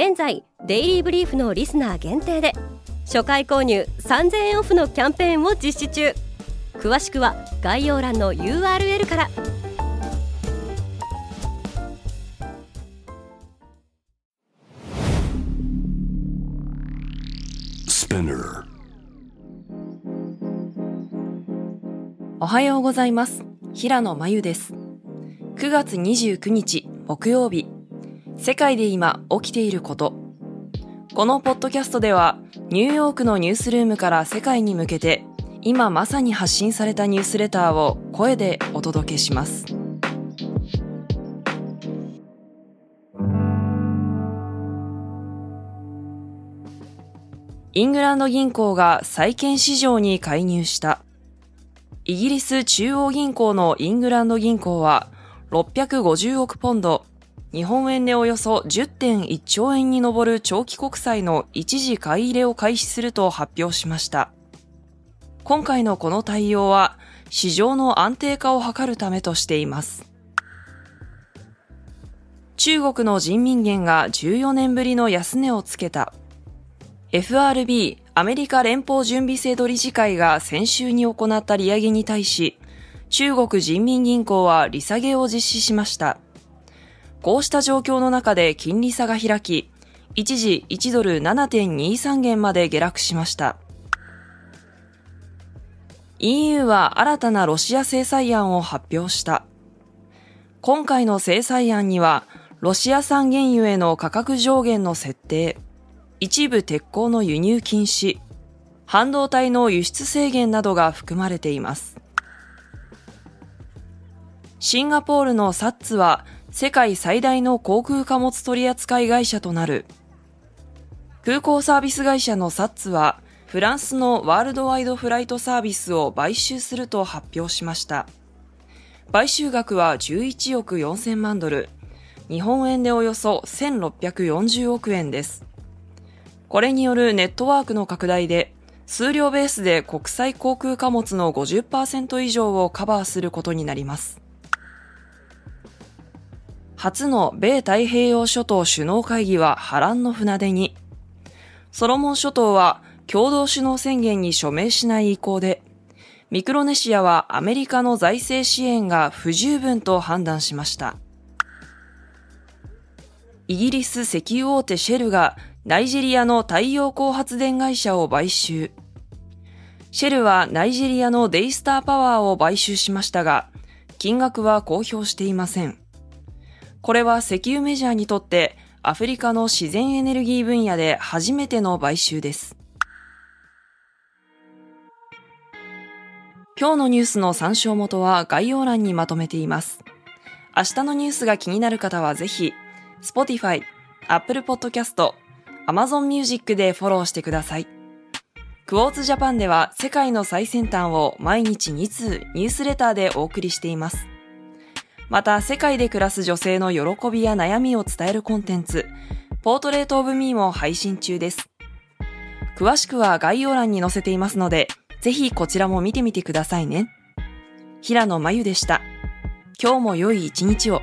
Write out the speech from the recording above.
現在デイリーブリーフのリスナー限定で初回購入3000円オフのキャンペーンを実施中。詳しくは概要欄の URL から。おはようございます。平野真由です。9月29日木曜日世界で今起きていること。このポッドキャストではニューヨークのニュースルームから世界に向けて今まさに発信されたニュースレターを声でお届けします。イングランド銀行が債券市場に介入した。イギリス中央銀行のイングランド銀行は650億ポンド日本円でおよそ10.1兆円に上る長期国債の一時買い入れを開始すると発表しました。今回のこの対応は市場の安定化を図るためとしています。中国の人民元が14年ぶりの安値をつけた。FRB アメリカ連邦準備制度理事会が先週に行った利上げに対し、中国人民銀行は利下げを実施しました。こうした状況の中で金利差が開き、一時1ドル7.23元まで下落しました。EU は新たなロシア制裁案を発表した。今回の制裁案には、ロシア産原油への価格上限の設定、一部鉄鋼の輸入禁止、半導体の輸出制限などが含まれています。シンガポールのサッツは世界最大の航空貨物取扱会社となる。空港サービス会社のサッツは、フランスのワールドワイドフライトサービスを買収すると発表しました。買収額は11億4000万ドル、日本円でおよそ1640億円です。これによるネットワークの拡大で、数量ベースで国際航空貨物の50%以上をカバーすることになります。初の米太平洋諸島首脳会議は波乱の船出に、ソロモン諸島は共同首脳宣言に署名しない意向で、ミクロネシアはアメリカの財政支援が不十分と判断しました。イギリス石油大手シェルがナイジェリアの太陽光発電会社を買収。シェルはナイジェリアのデイスターパワーを買収しましたが、金額は公表していません。これは石油メジャーにとってアフリカの自然エネルギー分野で初めての買収です。今日のニュースの参照元は概要欄にまとめています。明日のニュースが気になる方はぜひ、Spotify、Apple Podcast、Amazon Music でフォローしてください。クォーツジャパンでは世界の最先端を毎日2通ニュースレターでお送りしています。また世界で暮らす女性の喜びや悩みを伝えるコンテンツ、ポートレートオブミーも配信中です。詳しくは概要欄に載せていますので、ぜひこちらも見てみてくださいね。平野真由でした。今日も良い一日を。